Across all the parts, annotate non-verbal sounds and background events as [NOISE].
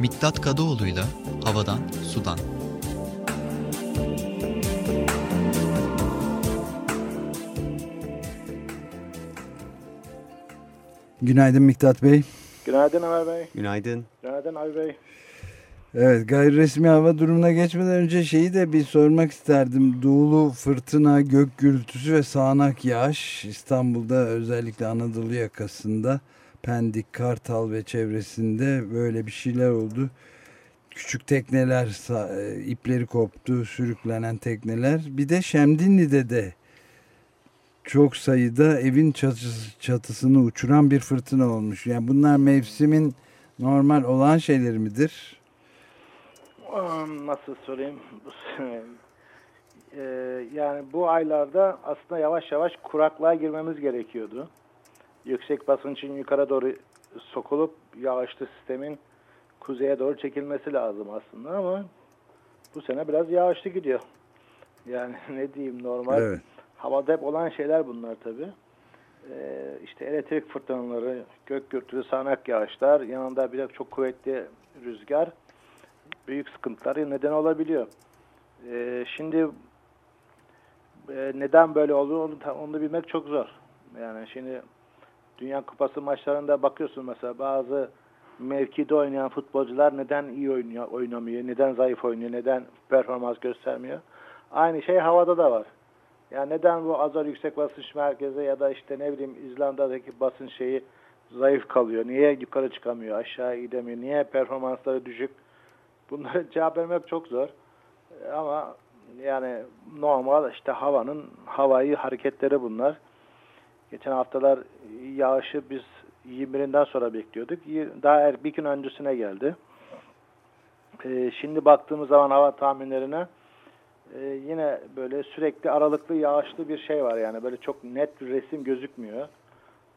Miktat Kadıoğlu'yla Havadan Sudan. Günaydın Miktat Bey. Günaydın Ömer Bey. Günaydın. Günaydın Abi Bey. Evet gayri resmi hava durumuna geçmeden önce şeyi de bir sormak isterdim. Doğulu fırtına, gök gürültüsü ve sağanak yağış İstanbul'da özellikle Anadolu yakasında Pendik, Kartal ve çevresinde böyle bir şeyler oldu. Küçük tekneler e, ipleri koptu, sürüklenen tekneler. Bir de Şemdinli'de de çok sayıda evin çatısı, çatısını uçuran bir fırtına olmuş. Yani bunlar mevsimin normal olan şeyleri midir? Nasıl sorayım? [LAUGHS] Ee, yani bu aylarda aslında yavaş yavaş kuraklığa girmemiz gerekiyordu. Yüksek basıncın yukarı doğru sokulup yağışlı sistemin kuzeye doğru çekilmesi lazım aslında ama bu sene biraz yağışlı gidiyor. Yani [LAUGHS] ne diyeyim normal evet. havada hep olan şeyler bunlar tabi. Ee, işte elektrik fırtınaları, gök gürültülü sağanak yağışlar, yanında bir de çok kuvvetli rüzgar büyük sıkıntılar neden olabiliyor. Ee, şimdi e, neden böyle oluyor onu, onu bilmek çok zor. Yani şimdi Dünya Kupası maçlarında bakıyorsun mesela bazı mevkide oynayan futbolcular neden iyi oynuyor, oynamıyor, neden zayıf oynuyor, neden performans göstermiyor. Aynı şey havada da var. Yani neden bu azar yüksek basınç merkezi ya da işte ne bileyim İzlanda'daki basınç şeyi zayıf kalıyor? Niye yukarı çıkamıyor, aşağı gidemiyor? Niye performansları düşük? Bunlara [LAUGHS] cevap vermek çok zor. Ama yani normal işte havanın havayı hareketleri bunlar. Geçen haftalar yağışı biz 21'inden sonra bekliyorduk. Daha er, bir gün öncesine geldi. Ee, şimdi baktığımız zaman hava tahminlerine e, yine böyle sürekli aralıklı yağışlı bir şey var yani böyle çok net bir resim gözükmüyor.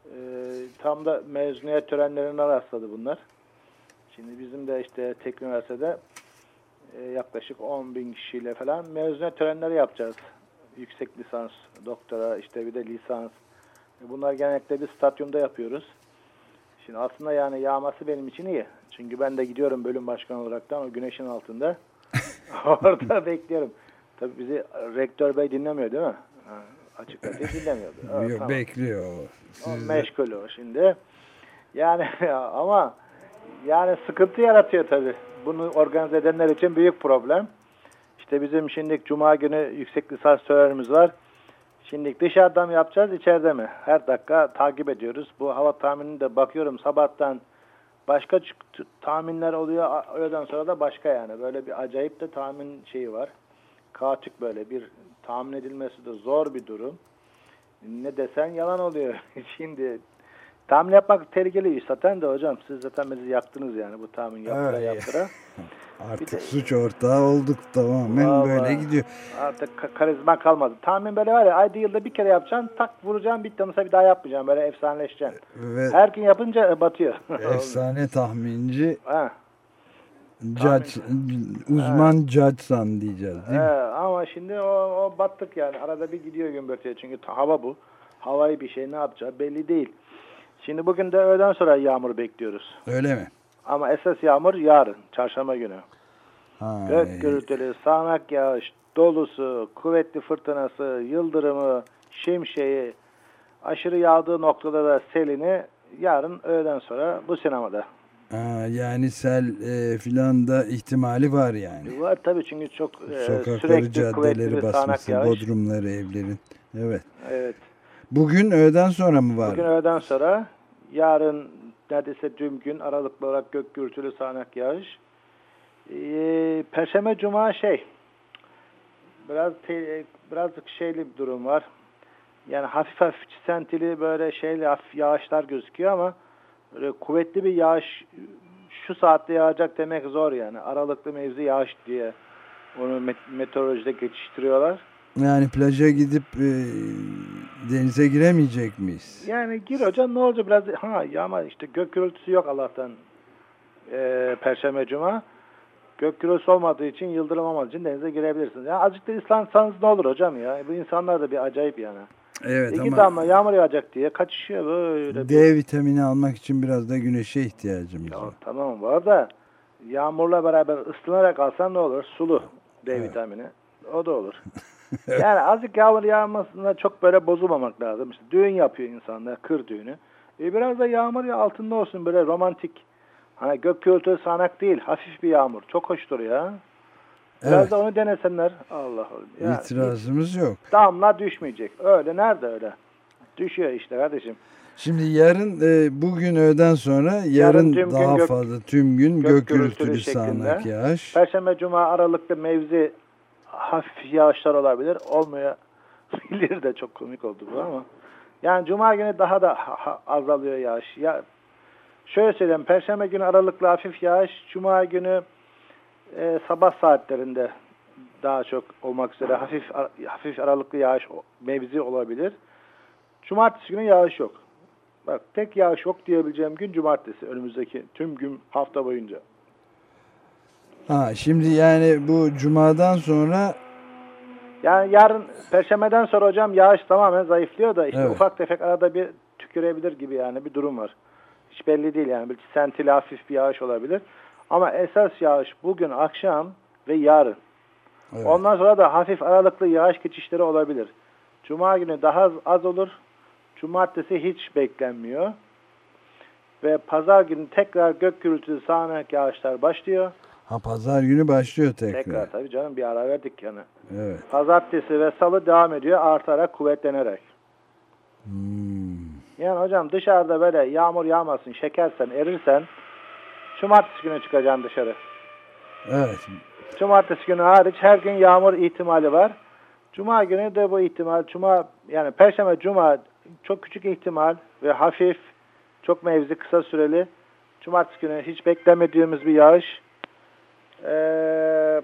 Ee, tam da mezuniyet törenlerine rastladı bunlar. Şimdi bizim de işte Tek Üniversitede e, yaklaşık 10 bin kişiyle falan mezuniyet törenleri yapacağız. Yüksek lisans, doktora, işte bir de lisans. E, bunlar genellikle bir stadyumda yapıyoruz. Şimdi aslında yani yağması benim için iyi. Çünkü ben de gidiyorum bölüm başkanı olaraktan o güneşin altında. [LAUGHS] Orada bekliyorum. Tabii bizi rektör bey dinlemiyor değil mi? Ha, açık dinlemiyordu. Evet, Yok, tamam. Bekliyor. O meşgul o şimdi. Yani [LAUGHS] ama yani sıkıntı yaratıyor tabii. Bunu organize edenler için büyük problem. İşte bizim şimdi Cuma günü yüksek lisans törenimiz var. Şimdi dışarıda mı yapacağız, içeride mi? Her dakika takip ediyoruz. Bu hava tahminini de bakıyorum sabahtan başka tahminler oluyor. Öğleden sonra da başka yani. Böyle bir acayip de tahmin şeyi var. Kaotik böyle bir tahmin edilmesi de zor bir durum. Ne desen yalan oluyor. [LAUGHS] Şimdi tahmin yapmak tehlikeli iş zaten de hocam. Siz zaten bizi yaktınız yani bu tahmin yaptıra evet. yaptıra. [LAUGHS] Artık de, suç ortağı olduk tamamen vallahi, böyle gidiyor. Artık karizma kalmadı. Tahmin böyle var ya ayda yılda bir kere yapacaksın tak vuracaksın bitti mesela bir daha yapmayacaksın böyle efsaneleşeceksin. Ve Her gün yapınca batıyor. [LAUGHS] Efsane tahminci. Ha. Judge, uzman evet. judge'san diyeceğiz değil evet, mi? Ama şimdi o, o battık yani. Arada bir gidiyor gümbürtüye çünkü hava bu. Havayı bir şey ne yapacağı belli değil. Şimdi bugün de öğleden sonra yağmur bekliyoruz. Öyle mi? Ama esas yağmur yarın, çarşamba günü. Ha, Gök gürültülü, sağanak yağış, dolusu, kuvvetli fırtınası, yıldırımı, şimşeği, aşırı yağdığı noktada da selini yarın öğleden sonra bu sinemada. Ha, yani sel e, filan da ihtimali var yani. Var tabii çünkü çok e, Sokakları, sürekli caddeleri basması, bodrumları, evlerin. Evet. Evet. Bugün öğleden sonra mı var? Bugün öğleden sonra, yarın neredeyse tüm gün aralıklı olarak gök gürültülü sağanak yağış. Ee, Perşembe Cuma şey biraz te, birazcık şeyli bir durum var. Yani hafif hafif çisentili böyle şeyli hafif yağışlar gözüküyor ama böyle kuvvetli bir yağış şu saatte yağacak demek zor yani. Aralıklı mevzi yağış diye onu meteorolojide geçiştiriyorlar. Yani plaja gidip e, denize giremeyecek miyiz? Yani gir hocam ne olacak biraz ha ya ama işte gök gürültüsü yok Allah'tan e, Perşembe Cuma. Gök gürültüsü olmadığı için yıldırım olmadığı için denize girebilirsiniz. Yani azıcık da ıslansanız ne olur hocam ya. Bu insanlar da bir acayip yani. Evet İki ama damla yağmur yağacak diye kaçışıyor böyle. D vitamini almak için biraz da güneşe ihtiyacımız ya, var. Tamam var da Yağmurla beraber ıslanarak alsan ne olur? Sulu D Evet. vitamini. O da olur. [LAUGHS] [LAUGHS] yani azıcık yağmur yağmasında çok böyle bozulmamak lazım. İşte düğün yapıyor insanlar, kır düğünü. E biraz da yağmur ya altında olsun böyle romantik. Hani gök gürültülü sağanak değil, hafif bir yağmur. Çok hoştur ya. Biraz Evet. da onu denesinler. Allah Allah. Ya, İtirazımız yok. damla düşmeyecek. Öyle nerede öyle? Düşüyor işte kardeşim. Şimdi yarın e, bugün öğleden sonra yarın, gün daha gök- fazla tüm gün gök gök, gürültülü gürültülü sağanak yağış. Perşembe, cuma aralıklı mevzi hafif yağışlar olabilir. Olmayabilir de çok komik oldu bu ama. Yani cuma günü daha da azalıyor yağış. Ya şöyle söyleyeyim. Perşembe günü aralıklı hafif yağış, cuma günü e, sabah saatlerinde daha çok olmak üzere hafif hafif aralıklı yağış mevzi olabilir. Cumartesi günü yağış yok. Bak tek yağış yok diyebileceğim gün cumartesi önümüzdeki tüm gün hafta boyunca. Ha, şimdi yani bu cumadan sonra Yani yarın perşembeden sonra hocam yağış tamamen zayıflıyor da işte Evet. ufak tefek arada bir tükürebilir gibi yani bir durum var. Hiç belli değil yani bir sentili hafif bir yağış olabilir. Ama esas yağış bugün akşam ve yarın. Evet. Ondan sonra da hafif aralıklı yağış geçişleri olabilir. Cuma günü daha az, az olur. Cumartesi hiç beklenmiyor. Ve pazar günü tekrar gök gürültülü sağanak yağışlar başlıyor. Ha pazar günü başlıyor tekrar. Tekrar tabii canım bir ara verdik yani. Evet. Pazartesi ve salı devam ediyor artarak kuvvetlenerek. Hmm. Yani hocam dışarıda böyle yağmur yağmasın, şekersen, erirsen cumartesi günü çıkacaksın dışarı. Evet. Cumartesi günü hariç her gün yağmur ihtimali var. Cuma günü de bu ihtimal, cuma yani perşembe, cuma çok küçük ihtimal ve hafif, çok mevzi, kısa süreli. Cumartesi günü hiç beklemediğimiz bir yağış. Ee,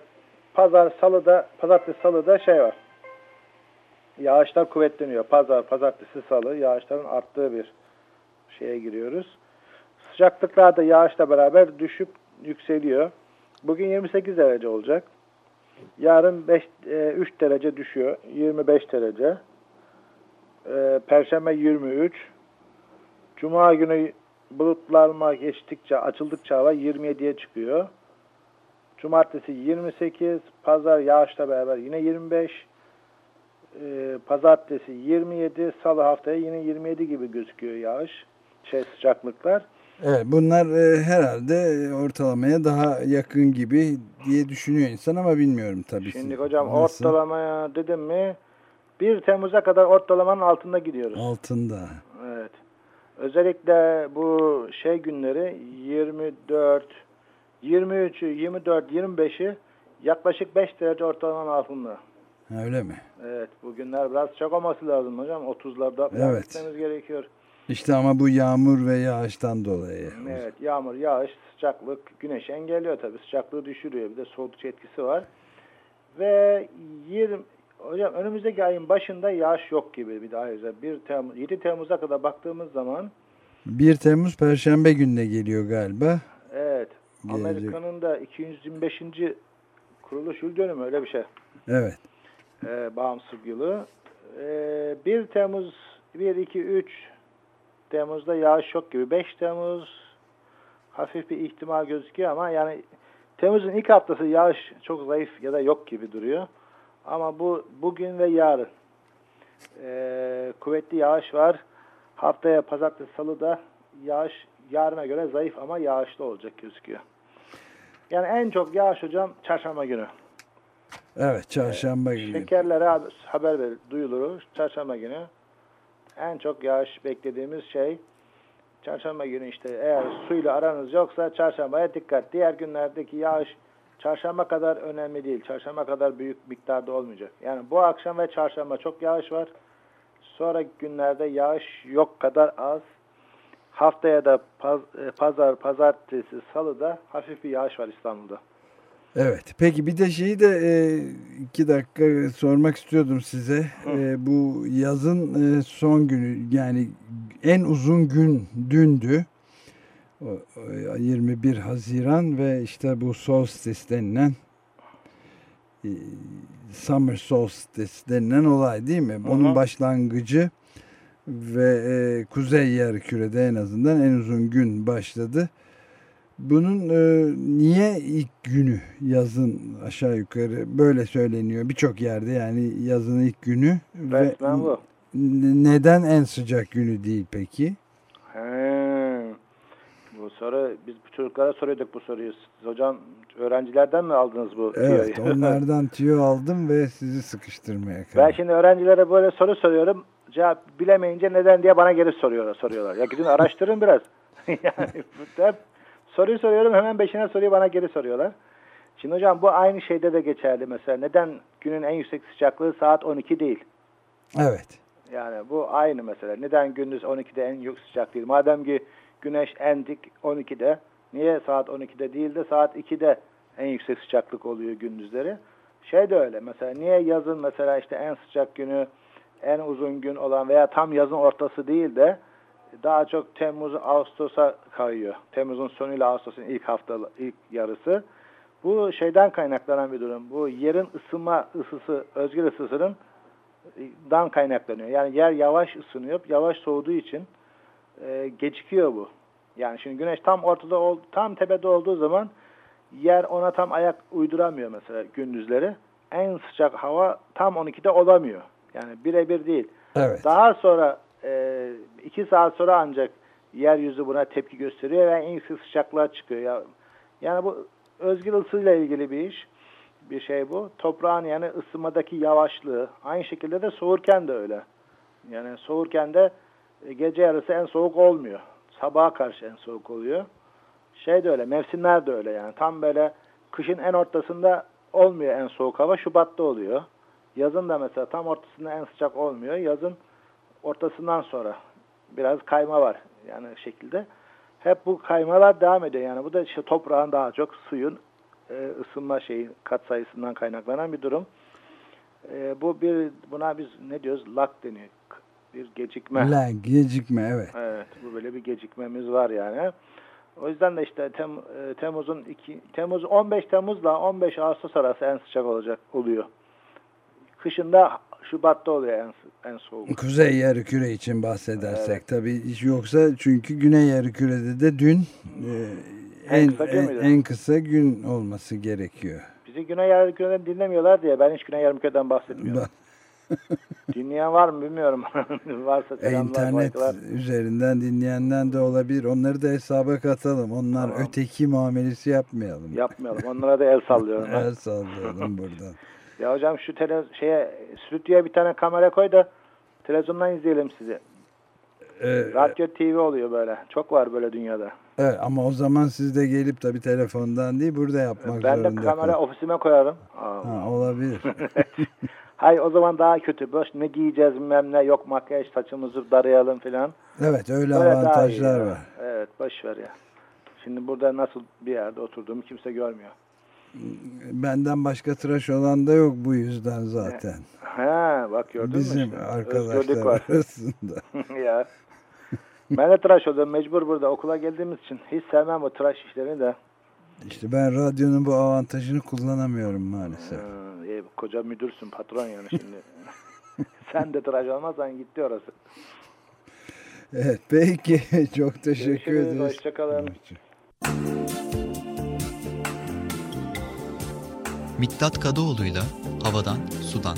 pazar, salıda, pazartesi, salıda şey var. Yağışlar kuvvetleniyor. Pazar, pazartesi, salı yağışların arttığı bir şeye giriyoruz. Sıcaklıklar da yağışla beraber düşüp yükseliyor. Bugün 28 derece olacak. Yarın 5, 3 derece düşüyor. 25 derece. E, Perşembe 23. Cuma günü bulutlanma geçtikçe, açıldıkça hava 27'ye çıkıyor. Cumartesi 28. Pazar yağışla beraber yine 25. E, Pazartesi 27. Salı haftaya yine 27 gibi gözüküyor yağış. Şey sıcaklıklar. Evet bunlar e, herhalde ortalamaya daha yakın gibi diye düşünüyor insan ama bilmiyorum tabii. Şimdi hocam nasıl? ortalamaya dedim mi 1 Temmuz'a kadar ortalamanın altında gidiyoruz. altında. Evet. Özellikle bu şey günleri 24, 23'ü, 24, 25'i yaklaşık 5 derece ortalamanın altında. Öyle mi? Evet bu günler biraz çok olması lazım hocam. 30'larda falan Evet. gitmemiz gerekiyor. İşte ama bu yağmur ve yağıştan dolayı. Evet yağmur, yağış, sıcaklık, güneş engelliyor tabii. Sıcaklığı düşürüyor. Bir de soğutucu etkisi var. Ve 20 hocam önümüzdeki ayın başında yağış yok gibi bir daha ayrıca. 1 Temmuz 7 Temmuz'a kadar baktığımız zaman 1 Temmuz Perşembe gününe geliyor galiba. Gelecek. Amerika'nın da 225. kuruluş yıl dönümü öyle bir şey. Evet. Ee, bağımsızlık yılı. Ee, 1 Temmuz 1 2 3 Temmuz'da yağış yok gibi. 5 Temmuz hafif bir ihtimal gözüküyor ama yani Temmuz'un ilk haftası yağış çok zayıf ya da yok gibi duruyor. Ama bu bugün ve yarın ee, kuvvetli yağış var. Haftaya pazartesi salıda yağış yarına göre zayıf ama yağışlı olacak gözüküyor. Yani en çok yağış hocam çarşamba günü. Evet çarşamba günü. Şekerlere haber- ver, duyulur. Çarşamba günü en çok yağış beklediğimiz şey çarşamba günü işte eğer suyla aranız yoksa çarşambaya dikkat. Diğer günlerdeki yağış çarşamba kadar önemli değil. Çarşamba kadar büyük miktarda olmayacak. Yani bu akşam ve çarşamba çok yağış var. Sonra günlerde yağış yok kadar az. Haftaya da paz- e, pazar, pazartesi, salıda hafif bir yağış var İstanbul'da. Evet. Peki bir de şeyi de e, iki dakika sormak istiyordum size. E, bu yazın e, son günü yani en uzun gün dündü. O, o 21 Haziran ve işte bu solstice denilen e, summer solstice denilen olay değil mi? Hı. başlangıcı ve e, kuzey yarımkürede en azından en uzun gün başladı. bunun e, niye ilk günü yazın aşağı yukarı böyle söyleniyor birçok yerde yani yazın ilk günü Resmen bu. neden en sıcak günü değil peki? He. Bu soru biz bu çocuklara soruyorduk bu soruyu. Siz hocam öğrencilerden mi aldınız bu Evet tüyoyu? [LAUGHS] onlardan tüyo aldım ve sizi sıkıştırmaya Ben kaldım. şimdi öğrencilere böyle soru soruyorum. Cevap bilemeyince neden diye bana geri soruyorlar. soruyorlar. Ya gidin araştırın biraz. [LAUGHS] yani hep soruyu soruyorum hemen beşine soruyu bana geri soruyorlar. Şimdi hocam bu aynı şeyde de geçerli mesela. Neden günün en yüksek sıcaklığı saat 12 değil? Evet. Yani bu aynı mesela. Neden gündüz 12'de en yüksek sıcak değil? Madem ki güneş en dik 12'de, niye saat 12'de değil de saat 2'de en yüksek sıcaklık oluyor gündüzleri? Şey de öyle mesela niye yazın mesela işte en sıcak günü, en uzun gün olan veya tam yazın ortası değil de daha çok Temmuz, Ağustos'a kayıyor. Temmuz'un sonuyla Ağustos'un ilk hafta, ilk yarısı. Bu şeyden kaynaklanan bir durum. Bu yerin ısınma ısısı, özgür ısısının dan kaynaklanıyor. Yani yer yavaş ısınıyor, yavaş soğuduğu için e, gecikiyor bu. Yani şimdi güneş tam ortada, tam tepede olduğu zaman yer ona tam ayak uyduramıyor mesela gündüzleri. En sıcak hava tam 12'de olamıyor. Yani birebir değil. Evet. Daha sonra e, iki saat sonra ancak yeryüzü buna tepki gösteriyor ve en yüksek sıcaklığa çıkıyor. Ya, yani bu özgür ısıyla ilgili bir iş. Bir şey bu. Toprağın yani ısınmadaki yavaşlığı. Aynı şekilde de soğurken de öyle. Yani soğurken de e, gece yarısı en soğuk olmuyor. Sabaha karşı en soğuk oluyor. Şey de öyle. Mevsimler de öyle yani. Tam böyle kışın en ortasında olmuyor en soğuk hava. Şubat'ta oluyor. Yazın da mesela tam ortasında en sıcak olmuyor. Yazın ortasından sonra biraz kayma var yani şekilde. Hep bu kaymalar devam ediyor. Yani bu da işte toprağın daha çok suyun e, ısınma şeyi kat sayısından kaynaklanan bir durum. E, bu bir buna biz ne diyoruz? Lag deniyor. Bir gecikme. Lag, gecikme evet. Evet, bu böyle bir gecikmemiz var yani. O yüzden de işte Tem, e, Temmuz'un iki Temmuz 15 Temmuz'la 15 Ağustos arası en sıcak olacak oluyor. Kışında Şubat'ta oluyor en, en soğuk. Kuzey yarı için bahsedersek tabii hiç yoksa çünkü güney yarı de dün e, En en, kısa gün en, en kısa gün olması gerekiyor. Bizi Güney Yarımküre'den dinlemiyorlar diye ben hiç Güney Yarımküre'den bahsetmiyorum. [LAUGHS] Dinleyen var mı bilmiyorum. [LAUGHS] Varsa E, selamlar, İnternet saygılar. üzerinden dinleyenler de olabilir. Onları da hesaba katalım. Onlar Tamam. öteki muamelesi yapmayalım. Yapmayalım. Onlara da el sallıyorum. [LAUGHS] El sallayalım buradan. Ya hocam şu tele, şeye stüdyoya bir tane kamera koy da televizyondan izleyelim sizi. Ee, Radyo TV oluyor böyle. Çok var böyle dünyada. evet, ama o zaman siz de gelip tabii telefondan değil burada yapmak ben de zorunda kamera kalın. ofisime koyarım. Aa. Ha, olabilir. [LAUGHS] Hay o zaman daha kötü. Boş ne giyeceğiz bilmem ne. Yok makyaj saçımızı darayalım filan. evet öyle Böyle avantajlar var. Evet boş ver ya. Şimdi burada nasıl bir yerde oturduğumu kimse görmüyor. Benden başka tıraş olan da yok bu yüzden zaten. Ha bak gördün mü Bizim arkadaşlar var. [LAUGHS] arasında. [LAUGHS] ya. Ben de tıraş oluyorum mecbur burada okula geldiğimiz için. Hiç sevmem o tıraş işlerini de. İşte ben radyonun bu avantajını kullanamıyorum maalesef. Ha, iyi, koca müdürsün patron yani şimdi. [LAUGHS] Sen de tıraş olmazsan gitti orası. Evet peki çok teşekkür Görüşürüz, ederiz. hoşçakalın. Miktat Kadıoğlu'yla Havadan Sudan.